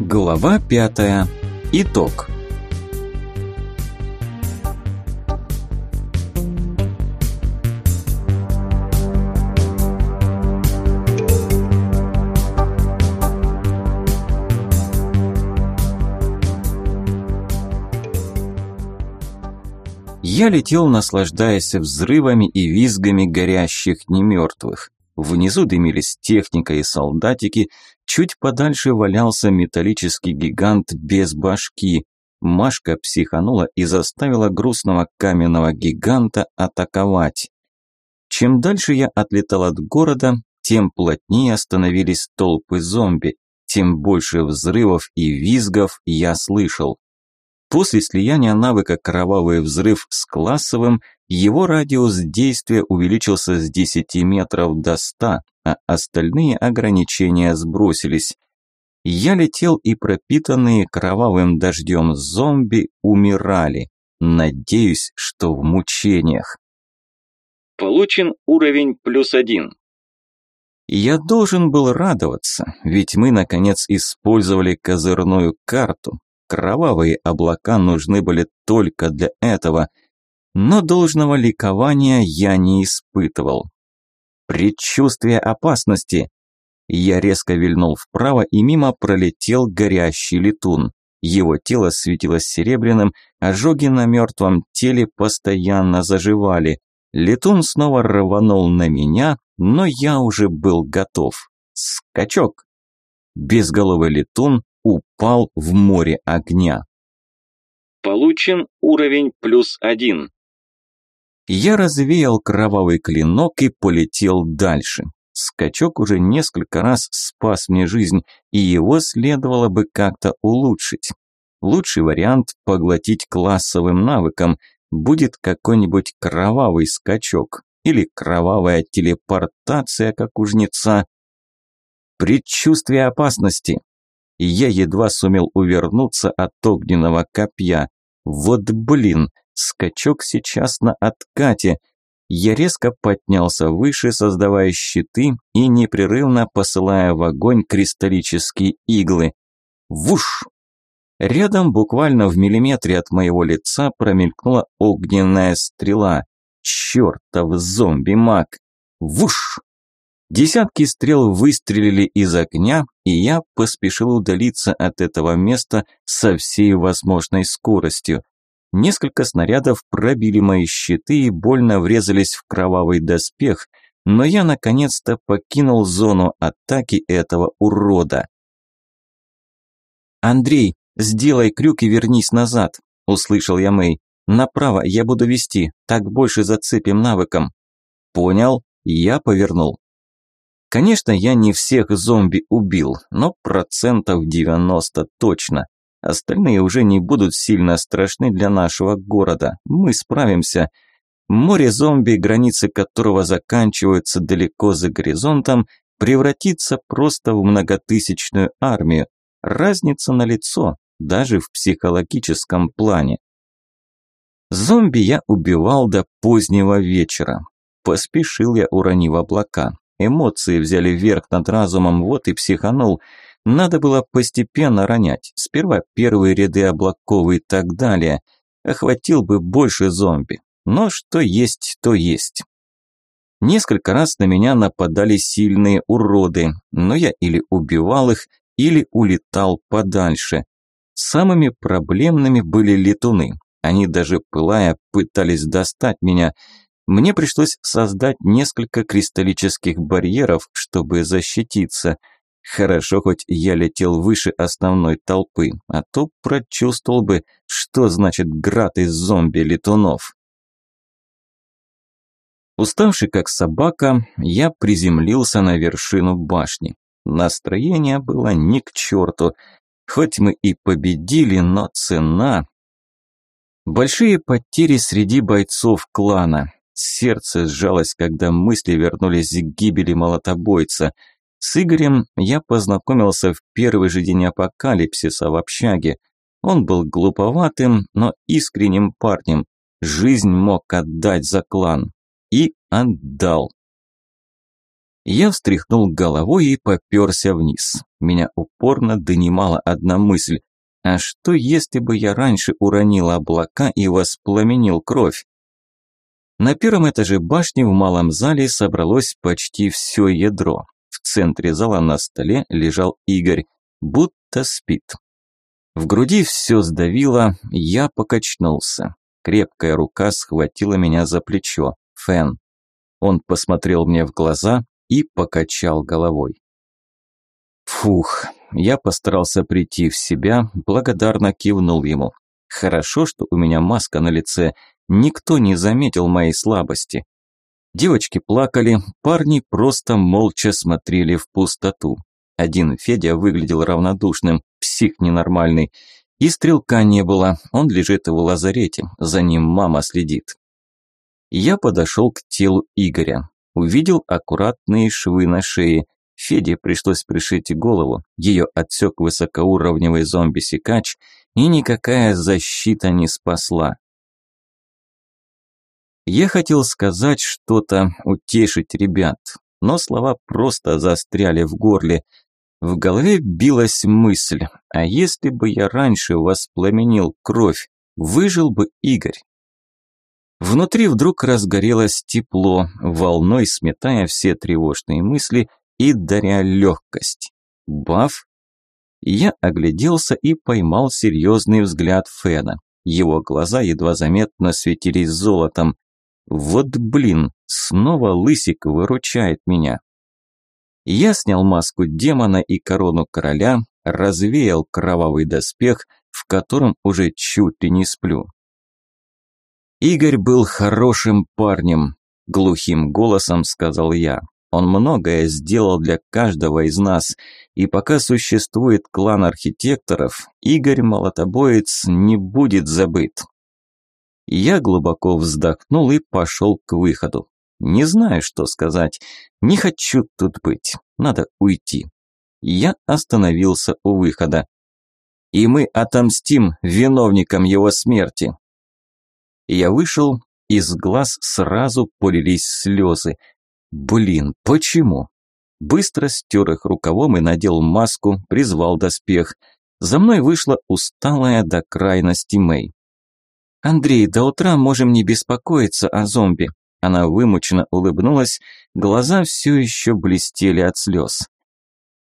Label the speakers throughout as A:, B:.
A: Глава пятая. Итог. Я летел, наслаждаясь взрывами и визгами горящих немертвых. Внизу дымились техника и солдатики, чуть подальше валялся металлический гигант без башки. Машка психанула и заставила грустного каменного гиганта атаковать. Чем дальше я отлетал от города, тем плотнее становились толпы зомби, тем больше взрывов и визгов я слышал. После слияния навыка «Кровавый взрыв» с классовым, его радиус действия увеличился с 10 метров до 100, а остальные ограничения сбросились. Я летел и пропитанные кровавым дождем зомби умирали. Надеюсь, что в мучениях.
B: Получен уровень плюс один.
A: Я должен был радоваться, ведь мы, наконец, использовали козырную карту, Кровавые облака нужны были только для этого, но должного ликования я не испытывал. Предчувствие опасности. Я резко вильнул вправо и мимо пролетел горящий летун. Его тело светилось серебряным, ожоги на мертвом теле постоянно заживали. Летун снова рванул на меня, но я уже был готов. Скачок. Безголовый летун упал в море огня.
B: Получен уровень плюс один.
A: Я развеял кровавый клинок и полетел дальше. Скачок уже несколько раз спас мне жизнь, и его следовало бы как-то улучшить. Лучший вариант – поглотить классовым навыком. Будет какой-нибудь кровавый скачок или кровавая телепортация, как у жнеца. Предчувствие опасности и я едва сумел увернуться от огненного копья. Вот блин, скачок сейчас на откате. Я резко поднялся выше, создавая щиты и непрерывно посылая в огонь кристаллические иглы. Вуш! Рядом, буквально в миллиметре от моего лица, промелькнула огненная стрела. Чертов зомби-маг! Вуш! Десятки стрел выстрелили из огня, и я поспешил удалиться от этого места со всей возможной скоростью. Несколько снарядов пробили мои щиты и больно врезались в кровавый доспех, но я наконец-то покинул зону атаки этого урода. «Андрей, сделай крюк и вернись назад», – услышал я Мэй. «Направо я буду вести, так больше зацепим навыком». «Понял», – я повернул. Конечно, я не всех зомби убил, но процентов 90 точно. Остальные уже не будут сильно страшны для нашего города. Мы справимся. Море зомби, границы которого заканчиваются далеко за горизонтом, превратится просто в многотысячную армию. Разница на лицо, даже в психологическом плане. Зомби я убивал до позднего вечера. Поспешил я, уронив облака. Эмоции взяли верх над разумом, вот и психанул. Надо было постепенно ронять. Сперва первые ряды облаков и так далее. Охватил бы больше зомби. Но что есть, то есть. Несколько раз на меня нападали сильные уроды, но я или убивал их, или улетал подальше. Самыми проблемными были летуны. Они даже пылая пытались достать меня – мне пришлось создать несколько кристаллических барьеров, чтобы защититься. Хорошо, хоть я летел выше основной толпы, а то прочувствовал бы, что значит град из зомби-летунов. Уставший как собака, я приземлился на вершину башни. Настроение было ни к черту. Хоть мы и победили, но цена... Большие потери среди бойцов клана. Сердце сжалось, когда мысли вернулись к гибели молотобойца. С Игорем я познакомился в первый же день апокалипсиса в общаге. Он был глуповатым, но искренним парнем. Жизнь мог отдать за клан. И отдал. Я встряхнул головой и попёрся вниз. Меня упорно донимала одна мысль. А что, если бы я раньше уронил облака и воспламенил кровь? На первом этаже башни в малом зале собралось почти все ядро. В центре зала на столе лежал Игорь, будто спит. В груди все сдавило, я покачнулся. Крепкая рука схватила меня за плечо. Фэн. Он посмотрел мне в глаза и покачал головой. Фух, я постарался прийти в себя, благодарно кивнул ему. Хорошо, что у меня маска на лице, Никто не заметил моей слабости. Девочки плакали, парни просто молча смотрели в пустоту. Один Федя выглядел равнодушным, псих ненормальный. И стрелка не было, он лежит в лазарете, за ним мама следит. Я подошел к телу Игоря. Увидел аккуратные швы на шее. Феде пришлось пришить голову, ее отсек высокоуровневый зомби-сикач, и никакая защита не спасла. Я хотел сказать что-то, утешить ребят, но слова просто застряли в горле. В голове билась мысль, а если бы я раньше воспламенил кровь, выжил бы Игорь? Внутри вдруг разгорелось тепло, волной сметая все тревожные мысли и даря легкость. Баф! Я огляделся и поймал серьезный взгляд Фена. Его глаза едва заметно светились золотом. Вот блин, снова лысик выручает меня. Я снял маску демона и корону короля, развеял кровавый доспех, в котором уже чуть ли не сплю. Игорь был хорошим парнем, глухим голосом сказал я. Он многое сделал для каждого из нас, и пока существует клан архитекторов, Игорь Молотобоец не будет забыт. Я глубоко вздохнул и пошел к выходу. Не знаю, что сказать. Не хочу тут быть. Надо уйти. Я остановился у выхода. И мы отомстим виновникам его смерти. Я вышел, из глаз сразу полились слезы. Блин, почему? Быстро стер их рукавом и надел маску, призвал доспех. За мной вышла усталая до крайности Мэй. «Андрей, до утра можем не беспокоиться о зомби». Она вымученно улыбнулась, глаза все еще блестели от слез.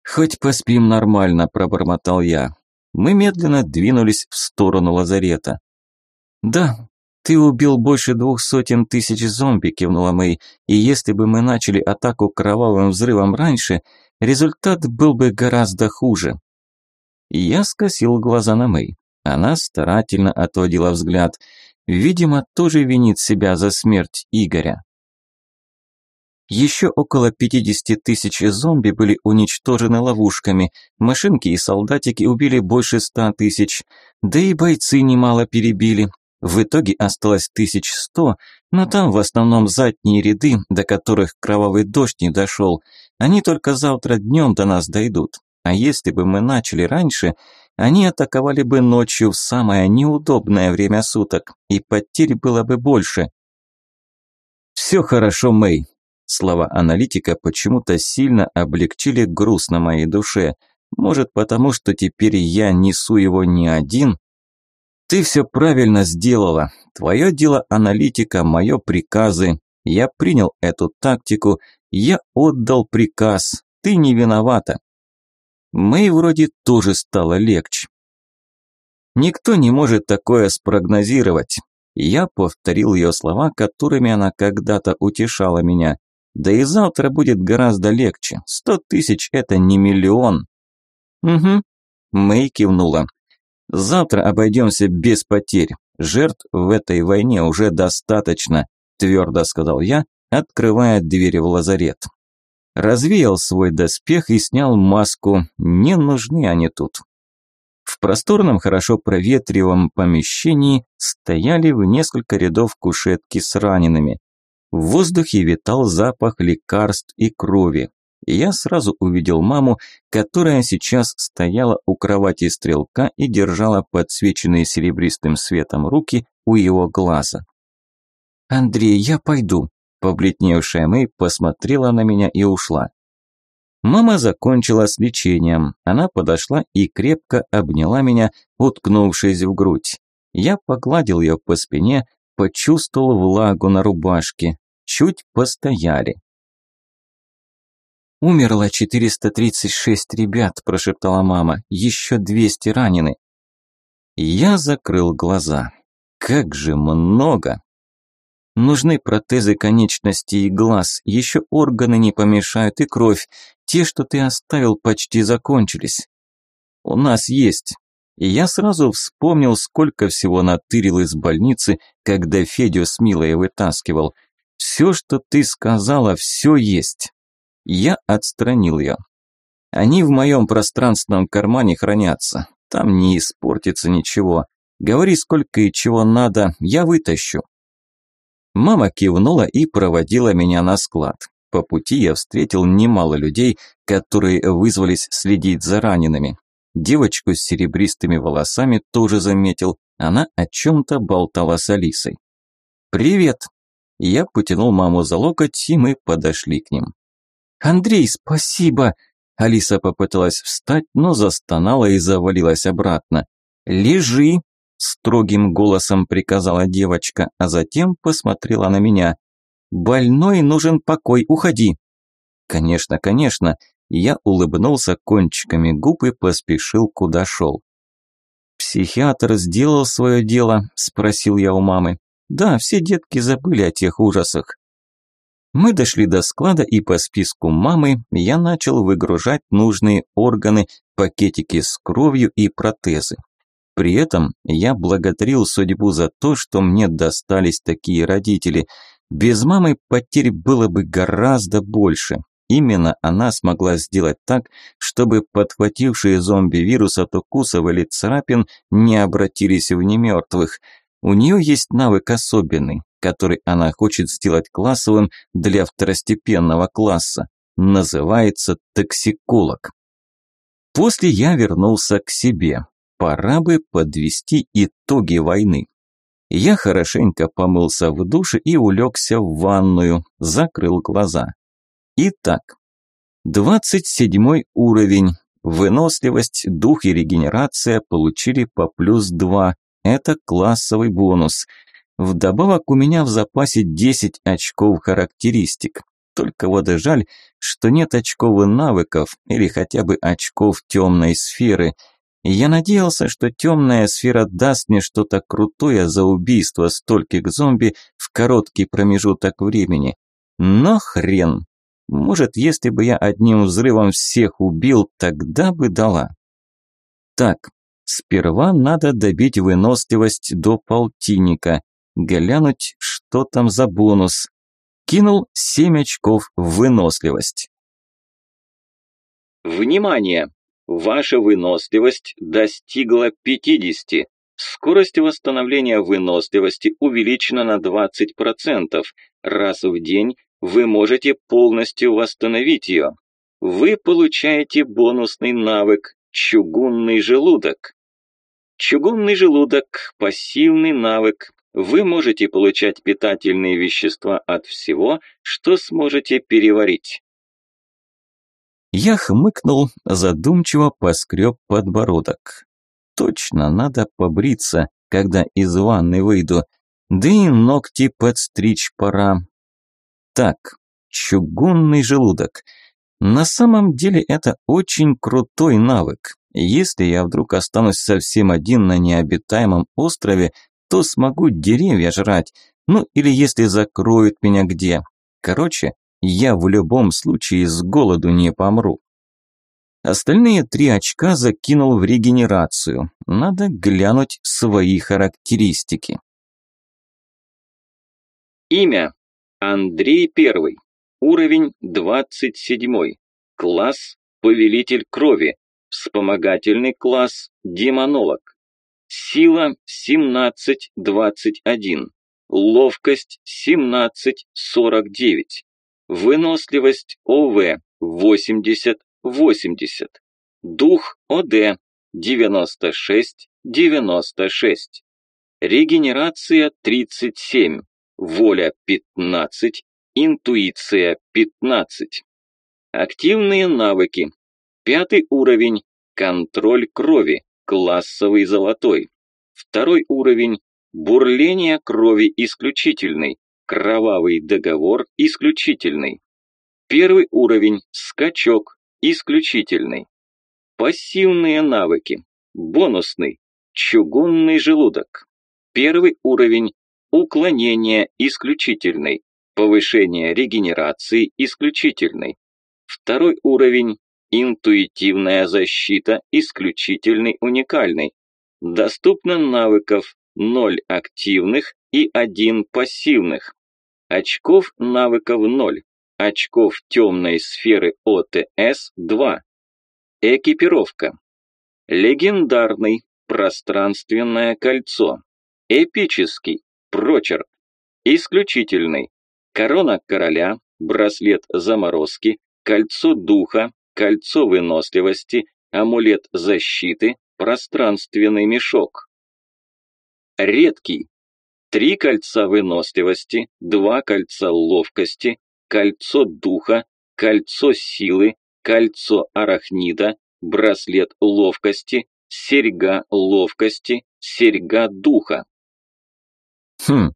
A: «Хоть поспим нормально», – пробормотал я. Мы медленно двинулись в сторону лазарета. «Да, ты убил больше двух сотен тысяч зомби», – кивнула Мэй. «И если бы мы начали атаку кровавым взрывом раньше, результат был бы гораздо хуже». Я скосил глаза на Мэй. Она старательно отводила взгляд. Видимо, тоже винит себя за смерть Игоря. Еще около 50 тысяч зомби были уничтожены ловушками, машинки и солдатики убили больше 100 тысяч, да и бойцы немало перебили. В итоге осталось 1100, но там в основном задние ряды, до которых кровавый дождь не дошел. Они только завтра днем до нас дойдут. А если бы мы начали раньше, они атаковали бы ночью в самое неудобное время суток, и потерь было бы больше. «Все хорошо, Мэй». Слова аналитика почему-то сильно облегчили груз на моей душе. Может, потому что теперь я несу его не один? Ты все правильно сделала. Твое дело аналитика, мое приказы. Я принял эту тактику, я отдал приказ. Ты не виновата. Мэй вроде тоже стало легче. Никто не может такое спрогнозировать. Я повторил ее слова, которыми она когда-то утешала меня. Да и завтра будет гораздо легче. Сто тысяч – это не миллион. Угу. Мэй кивнула. Завтра обойдемся без потерь. Жертв в этой войне уже достаточно, твердо сказал я, открывая дверь в лазарет развеял свой доспех и снял маску. Не нужны они тут. В просторном, хорошо проветриваемом помещении стояли в несколько рядов кушетки с ранеными. В воздухе витал запах лекарств и крови. Я сразу увидел маму, которая сейчас стояла у кровати стрелка и держала подсвеченные серебристым светом руки у его глаза. «Андрей, я пойду», Побледневшая Мэй посмотрела на меня и ушла. Мама закончила с лечением. Она подошла и крепко обняла меня, уткнувшись в грудь. Я погладил ее по спине, почувствовал влагу на рубашке. Чуть постояли. «Умерло 436 ребят», – прошептала мама. «Еще 200 ранены». Я закрыл глаза. «Как же много!» Нужны протезы конечностей и глаз, еще органы не помешают и кровь. Те, что ты оставил, почти закончились. У нас есть. И я сразу вспомнил, сколько всего натырил из больницы, когда Федю с Милой вытаскивал. Все, что ты сказала, все есть. Я отстранил ее. Они в моем пространственном кармане хранятся. Там не испортится ничего. Говори, сколько и чего надо, я вытащу. Мама кивнула и проводила меня на склад. По пути я встретил немало людей, которые вызвались следить за ранеными. Девочку с серебристыми волосами тоже заметил, она о чем-то болтала с Алисой. «Привет!» Я потянул маму за локоть, и мы подошли к ним. «Андрей, спасибо!» Алиса попыталась встать, но застонала и завалилась обратно. «Лежи!» – строгим голосом приказала девочка, а затем посмотрела на меня. «Больной нужен покой, уходи!» «Конечно, конечно!» Я улыбнулся кончиками губ и поспешил, куда шел. «Психиатр сделал свое дело?» – спросил я у мамы. «Да, все детки забыли о тех ужасах. Мы дошли до склада, и по списку мамы я начал выгружать нужные органы, пакетики с кровью и протезы. При этом я благодарил судьбу за то, что мне достались такие родители. Без мамы потерь было бы гораздо больше. Именно она смогла сделать так, чтобы подхватившие зомби-вирус от укусов или царапин не обратились в немертвых. У нее есть навык особенный который она хочет сделать классовым для второстепенного класса. Называется токсиколог. После я вернулся к себе. Пора бы подвести итоги войны. Я хорошенько помылся в душе и улегся в ванную, закрыл глаза. Итак, 27 уровень. Выносливость, дух и регенерация получили по плюс 2. Это классовый бонус. Вдобавок у меня в запасе 10 очков характеристик. Только вот и жаль, что нет очков навыков или хотя бы очков темной сферы. Я надеялся, что темная сфера даст мне что-то крутое за убийство стольких зомби в короткий промежуток времени. Но хрен. Может, если бы я одним взрывом всех убил, тогда бы дала. Так, сперва надо добить выносливость до полтинника глянуть, что там за бонус. Кинул 7 очков в выносливость.
B: Внимание! Ваша выносливость достигла 50. Скорость восстановления выносливости увеличена на 20%. Раз в день вы можете полностью восстановить ее. Вы получаете бонусный навык «Чугунный желудок». Чугунный желудок – пассивный навык, вы можете получать питательные вещества от всего, что сможете переварить.
A: Я хмыкнул, задумчиво поскреб подбородок. Точно надо побриться, когда из ванны выйду, да и ногти подстричь пора. Так, чугунный желудок. На самом деле это очень крутой навык. Если я вдруг останусь совсем один на необитаемом острове, то смогу деревья жрать, ну или если закроют меня где. Короче, я в любом случае с голоду не помру. Остальные три очка закинул в регенерацию. Надо глянуть свои характеристики.
B: Имя. Андрей Первый. Уровень 27. Класс. Повелитель крови. Вспомогательный класс. Демонолог. Сила 17-21. Ловкость 17-49. Выносливость ОВ 80-80. Дух ОД 96-96. Регенерация 37. Воля 15. интуиция 15. Активные навыки. Пятый уровень – контроль крови, классовый золотой. Второй уровень – бурление крови исключительный, кровавый договор исключительный. Первый уровень – скачок, исключительный. Пассивные навыки. Бонусный. Чугунный желудок. Первый уровень – уклонение исключительный, повышение регенерации исключительный. Второй уровень – интуитивная защита исключительный уникальный. Доступно навыков 0 активных и 1 пассивных. Очков навыков 0 очков темной сферы ОТС 2. Экипировка. Легендарный, пространственное кольцо. Эпический, прочерк. Исключительный. Корона короля, браслет заморозки, кольцо духа, кольцо выносливости, амулет защиты, пространственный мешок. Редкий. Три кольца выносливости, два кольца ловкости, кольцо духа, кольцо силы, кольцо арахнида, браслет ловкости, серьга ловкости, серьга духа.
A: Хм,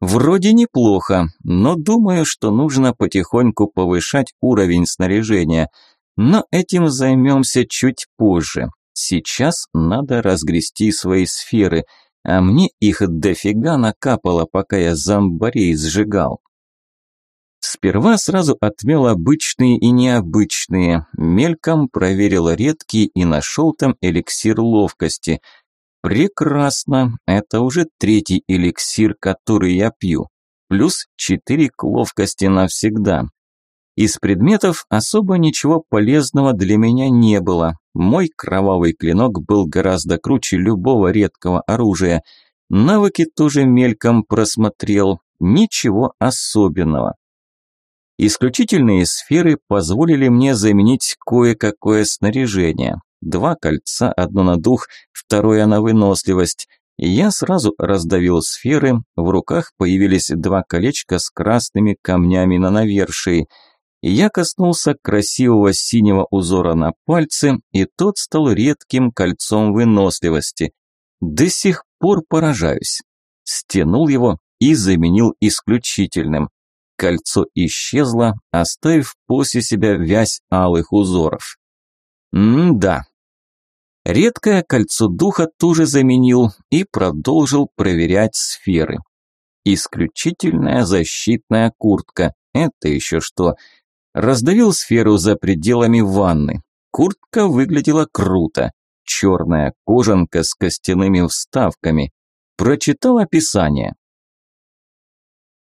A: вроде неплохо, но думаю, что нужно потихоньку повышать уровень снаряжения. Но этим займемся чуть позже. Сейчас надо разгрести свои сферы, а мне их дофига накапало, пока я зомбарей сжигал. Сперва сразу отмел обычные и необычные, мельком проверил редкие и нашел там эликсир ловкости. Прекрасно, это уже третий эликсир, который я пью. Плюс четыре к ловкости навсегда. Из предметов особо ничего полезного для меня не было. Мой кровавый клинок был гораздо круче любого редкого оружия. Навыки тоже мельком просмотрел. Ничего особенного. Исключительные сферы позволили мне заменить кое-какое снаряжение. Два кольца, одно на дух, второе на выносливость. Я сразу раздавил сферы, в руках появились два колечка с красными камнями на навершии. Я коснулся красивого синего узора на пальце, и тот стал редким кольцом выносливости. До сих пор поражаюсь. Стянул его и заменил исключительным кольцо исчезло, оставив после себя вязь алых узоров. М-да. Редкое кольцо духа тоже заменил и продолжил проверять сферы. Исключительная защитная куртка. Это еще что? Раздавил сферу за пределами ванны. Куртка выглядела круто. Черная кожанка с костяными вставками. Прочитал описание.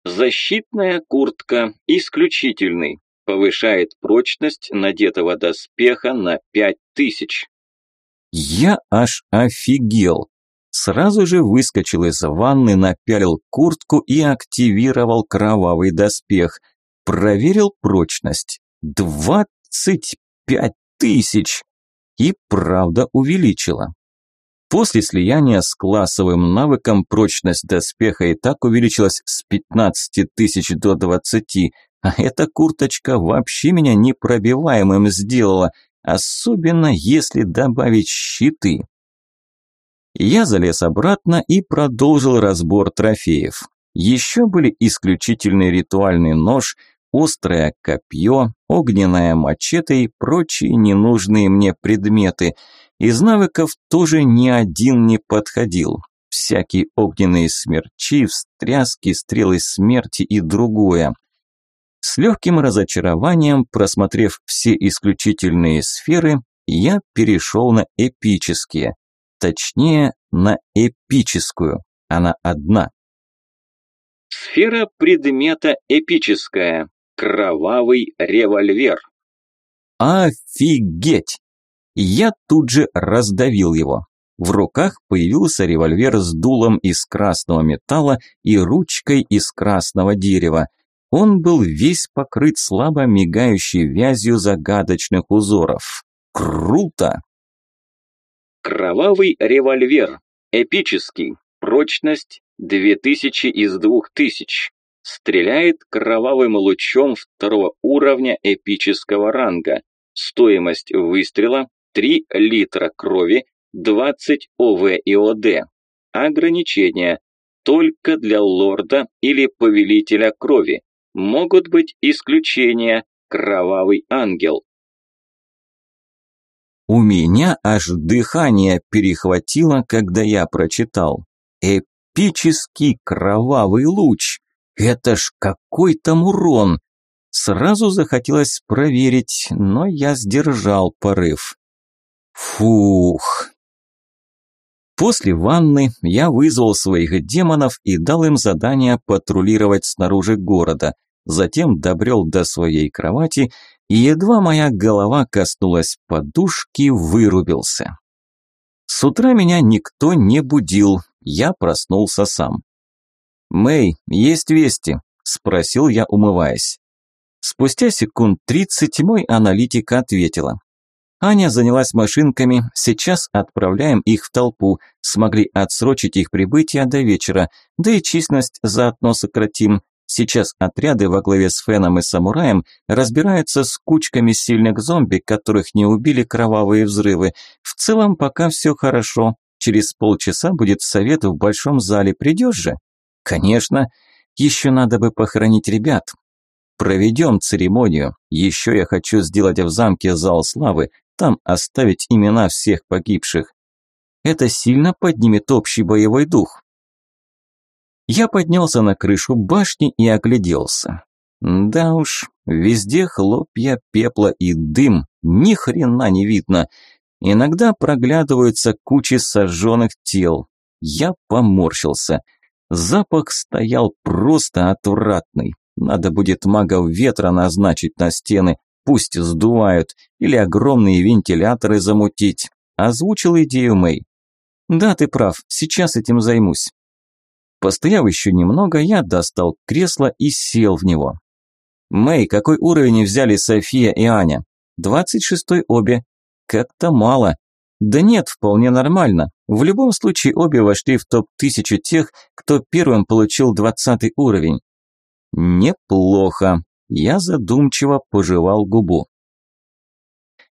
B: Защитная куртка исключительный. Повышает прочность надетого доспеха на 5000.
A: Я аж офигел. Сразу же выскочил из ванны, напялил куртку и активировал кровавый доспех. Проверил прочность. 25 тысяч. И правда увеличила. После слияния с классовым навыком прочность доспеха и так увеличилась с 15 тысяч до 20, а эта курточка вообще меня непробиваемым сделала, особенно если добавить щиты. Я залез обратно и продолжил разбор трофеев. Еще были исключительный ритуальный нож, острое копье, огненная мачете и прочие ненужные мне предметы – из навыков тоже ни один не подходил. Всякие огненные смерчи, встряски, стрелы смерти и другое. С легким разочарованием, просмотрев все исключительные сферы, я перешел на эпические. Точнее, на эпическую. Она одна.
B: Сфера предмета эпическая. Кровавый револьвер.
A: Офигеть! Я тут же раздавил его. В руках появился револьвер с дулом из красного металла и ручкой из красного дерева. Он был весь покрыт слабо мигающей вязью загадочных узоров. Круто!
B: Кровавый револьвер. Эпический. Прочность 2000 из 2000. Стреляет кровавым лучом второго уровня эпического ранга. Стоимость выстрела 3 литра крови, 20 ОВ и ОД. Ограничение только для лорда или повелителя крови. Могут быть исключения. Кровавый ангел.
A: У меня аж дыхание перехватило, когда я прочитал. Эпический кровавый луч. Это ж какой там урон. Сразу захотелось проверить, но я сдержал порыв. Фух. После ванны я вызвал своих демонов и дал им задание патрулировать снаружи города. Затем добрел до своей кровати и едва моя голова коснулась подушки, вырубился. С утра меня никто не будил, я проснулся сам. «Мэй, есть вести?» – спросил я, умываясь. Спустя секунд тридцать мой аналитик ответила. Аня занялась машинками, сейчас отправляем их в толпу, смогли отсрочить их прибытие до вечера, да и численность заодно сократим. Сейчас отряды во главе с Феном и Самураем разбираются с кучками сильных зомби, которых не убили кровавые взрывы. В целом пока все хорошо. Через полчаса будет совет в большом зале, придешь же? Конечно. Еще надо бы похоронить ребят. Проведем церемонию. Еще я хочу сделать в замке зал славы, там оставить имена всех погибших. Это сильно поднимет общий боевой дух. Я поднялся на крышу башни и огляделся. Да уж, везде хлопья, пепла и дым, ни хрена не видно. Иногда проглядываются кучи сожженных тел. Я поморщился. Запах стоял просто отвратный. Надо будет магов ветра назначить на стены, пусть сдувают, или огромные вентиляторы замутить. Озвучил идею Мэй. Да, ты прав, сейчас этим займусь. Постояв еще немного, я достал кресло и сел в него. «Мэй, какой уровень взяли София и Аня?» «Двадцать шестой обе». «Как-то мало». «Да нет, вполне нормально. В любом случае обе вошли в топ-1000 тех, кто первым получил двадцатый уровень». «Неплохо». Я задумчиво пожевал губу.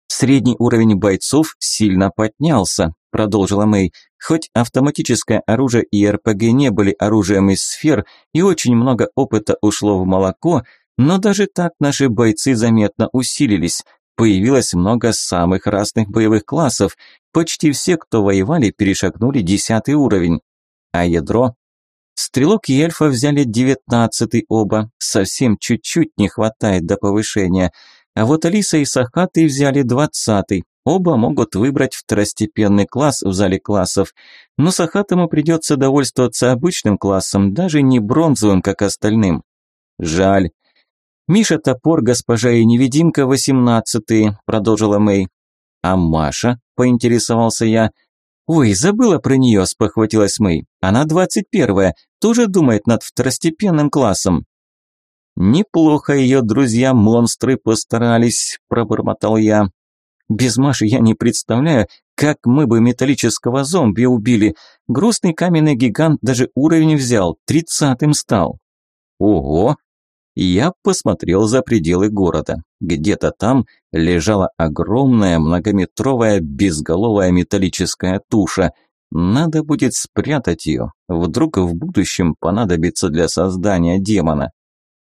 A: Средний уровень бойцов сильно поднялся, продолжила Мэй. Хоть автоматическое оружие и РПГ не были оружием из сфер, и очень много опыта ушло в молоко, но даже так наши бойцы заметно усилились. Появилось много самых разных боевых классов. Почти все, кто воевали, перешагнули десятый уровень. А ядро? Стрелок и эльфа взяли девятнадцатый оба. Совсем чуть-чуть не хватает до повышения. А вот Алиса и Сахаты взяли двадцатый. Оба могут выбрать второстепенный класс в зале классов, но Сахатому придется довольствоваться обычным классом, даже не бронзовым, как остальным. Жаль. Миша Топор, госпожа и невидимка, восемнадцатые, продолжила Мэй. А Маша, поинтересовался я. Ой, забыла про нее, спохватилась Мэй. Она двадцать первая, тоже думает над второстепенным классом. Неплохо ее друзья-монстры постарались, пробормотал я. Без Маши я не представляю, как мы бы металлического зомби убили. Грустный каменный гигант даже уровень взял, тридцатым стал. Ого! Я посмотрел за пределы города. Где-то там лежала огромная многометровая безголовая металлическая туша. Надо будет спрятать ее. Вдруг в будущем понадобится для создания демона.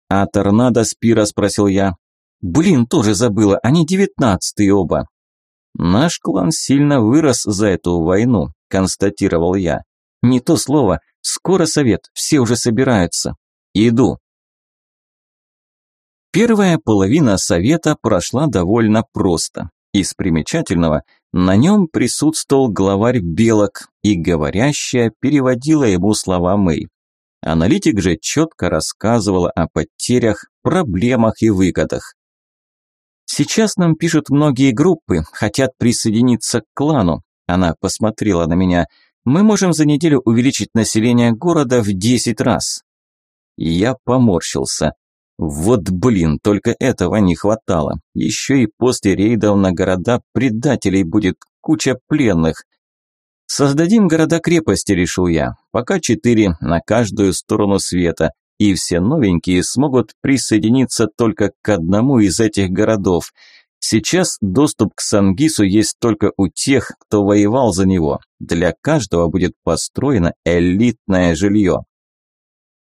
A: «А торнадо Спира?» – спросил я. Блин, тоже забыла, они девятнадцатые оба. Наш клан сильно вырос за эту войну, констатировал я. Не то слово, скоро совет, все уже собираются. Иду. Первая половина совета прошла довольно просто. Из примечательного, на нем присутствовал главарь Белок, и говорящая переводила ему слова Мэй. Аналитик же четко рассказывала о потерях, проблемах и выгодах. Сейчас нам пишут многие группы, хотят присоединиться к клану. Она посмотрела на меня. Мы можем за неделю увеличить население города в 10 раз. Я поморщился. Вот блин, только этого не хватало. Еще и после рейдов на города предателей будет куча пленных. Создадим города-крепости, решил я. Пока четыре на каждую сторону света. и все новенькие смогут присоединиться только к одному из этих городов. Сейчас доступ к Сангису есть только у тех, кто воевал за него. Для каждого будет построено элитное жилье.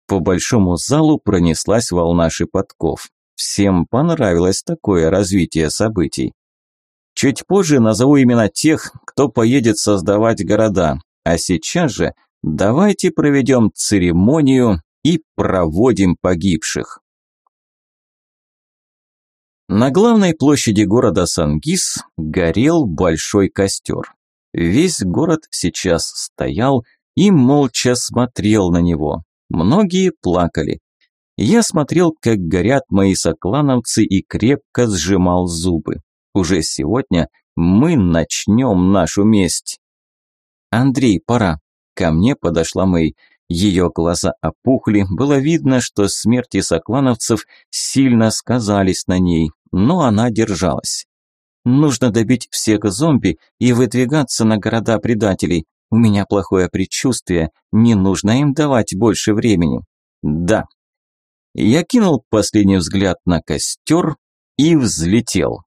A: По большому залу пронеслась волна шепотков. Всем понравилось такое развитие событий. Чуть позже назову имена тех, кто поедет создавать города. А сейчас же давайте проведем церемонию и проводим погибших. На главной площади города Сангис горел большой костер. Весь город сейчас стоял и молча смотрел на него. Многие плакали. Я смотрел, как горят мои соклановцы и крепко сжимал зубы. Уже сегодня мы начнем нашу месть. Андрей, пора. Ко мне подошла Мэй. Ее глаза опухли, было видно, что смерти соклановцев сильно сказались на ней, но она держалась. Нужно добить всех зомби и выдвигаться на города предателей. У меня плохое предчувствие, не нужно им давать больше времени. Да. Я кинул последний взгляд на костер и взлетел.